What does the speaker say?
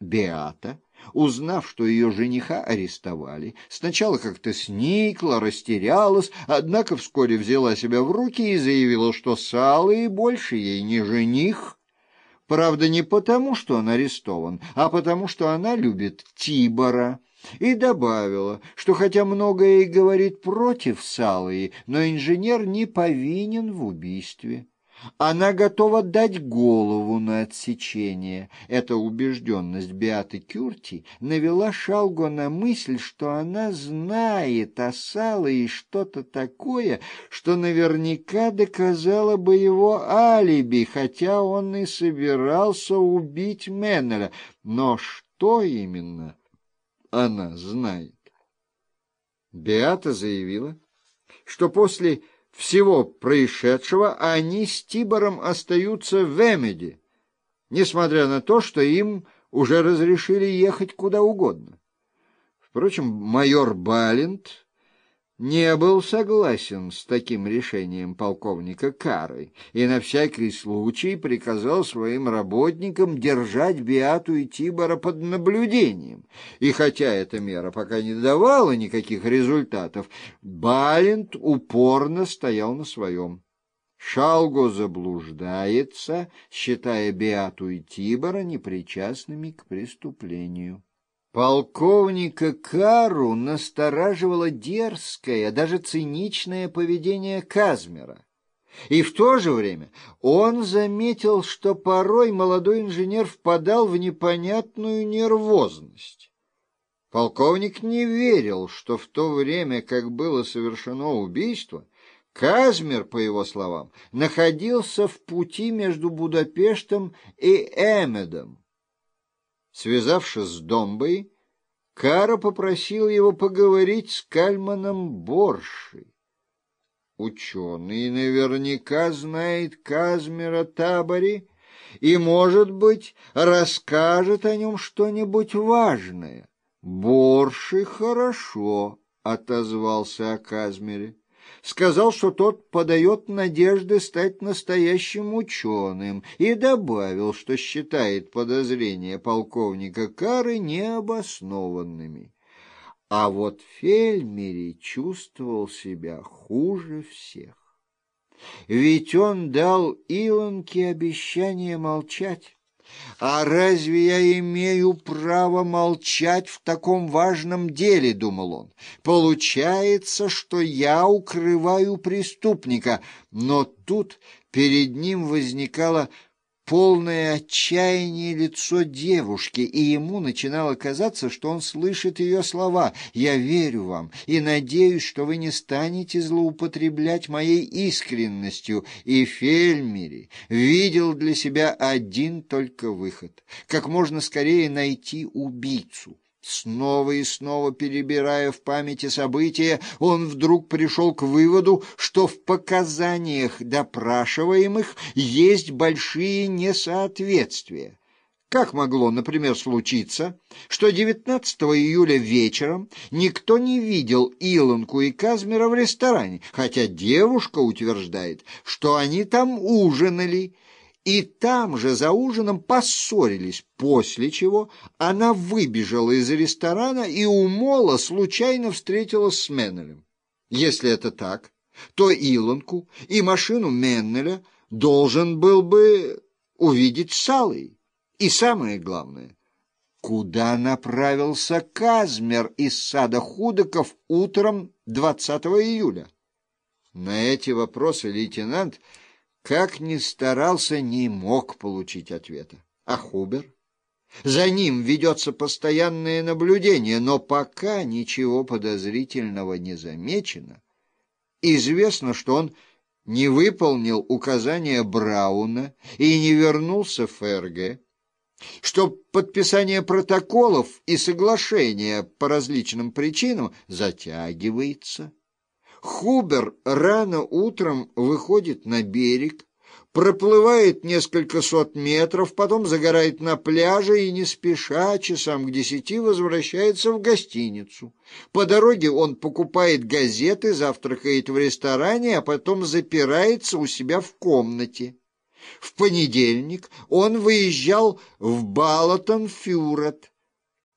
Беата, узнав, что ее жениха арестовали, сначала как-то сникла, растерялась, однако вскоре взяла себя в руки и заявила, что Салы больше ей не жених. Правда, не потому, что он арестован, а потому, что она любит Тибора. И добавила, что хотя многое и говорит против Салые, но инженер не повинен в убийстве. Она готова дать голову на отсечение. Эта убежденность Беаты Кюрти навела Шалго на мысль, что она знает о Сале что-то такое, что наверняка доказало бы его алиби, хотя он и собирался убить Меннеля. Но что именно она знает? Беата заявила, что после всего происшедшего, они с Тибором остаются в Эмеде, несмотря на то, что им уже разрешили ехать куда угодно. Впрочем, майор Балент не был согласен с таким решением полковника Кары и на всякий случай приказал своим работникам держать Биату и Тибора под наблюдением. И хотя эта мера пока не давала никаких результатов, Балент упорно стоял на своем. Шалго заблуждается, считая Биату и Тибора непричастными к преступлению. Полковника Кару настораживало дерзкое, даже циничное поведение Казмера. И в то же время он заметил, что порой молодой инженер впадал в непонятную нервозность. Полковник не верил, что в то время, как было совершено убийство, Казмер, по его словам, находился в пути между Будапештом и Эмедом. Связавшись с Домбой, Кара попросил его поговорить с Кальманом Боршей. Ученый наверняка знает Казмера Табори и, может быть, расскажет о нем что-нибудь важное. Борши хорошо, — отозвался о Казмере сказал, что тот подает надежды стать настоящим ученым, и добавил, что считает подозрения полковника Кары необоснованными. А вот Фельмери чувствовал себя хуже всех. Ведь он дал Илонке обещание молчать. «А разве я имею право молчать в таком важном деле?» — думал он. «Получается, что я укрываю преступника». Но тут перед ним возникало полное отчаяние лицо девушки, и ему начинало казаться, что он слышит ее слова «Я верю вам и надеюсь, что вы не станете злоупотреблять моей искренностью». И Фельмери видел для себя один только выход — как можно скорее найти убийцу. Снова и снова перебирая в памяти события, он вдруг пришел к выводу, что в показаниях допрашиваемых есть большие несоответствия. Как могло, например, случиться, что 19 июля вечером никто не видел Илонку и Казмера в ресторане, хотя девушка утверждает, что они там ужинали, и там же за ужином поссорились, после чего она выбежала из ресторана и у случайно встретилась с Меннелем. Если это так, то Илонку и машину Меннеля должен был бы увидеть Салый. И самое главное, куда направился Казмер из сада Худоков утром 20 июля? На эти вопросы лейтенант как ни старался, не мог получить ответа. А Хубер? За ним ведется постоянное наблюдение, но пока ничего подозрительного не замечено. Известно, что он не выполнил указания Брауна и не вернулся в ФРГ, что подписание протоколов и соглашения по различным причинам затягивается. Хубер рано утром выходит на берег, проплывает несколько сот метров, потом загорает на пляже и не спеша часам к десяти возвращается в гостиницу. По дороге он покупает газеты, завтракает в ресторане, а потом запирается у себя в комнате. В понедельник он выезжал в Балатон-Фюрет,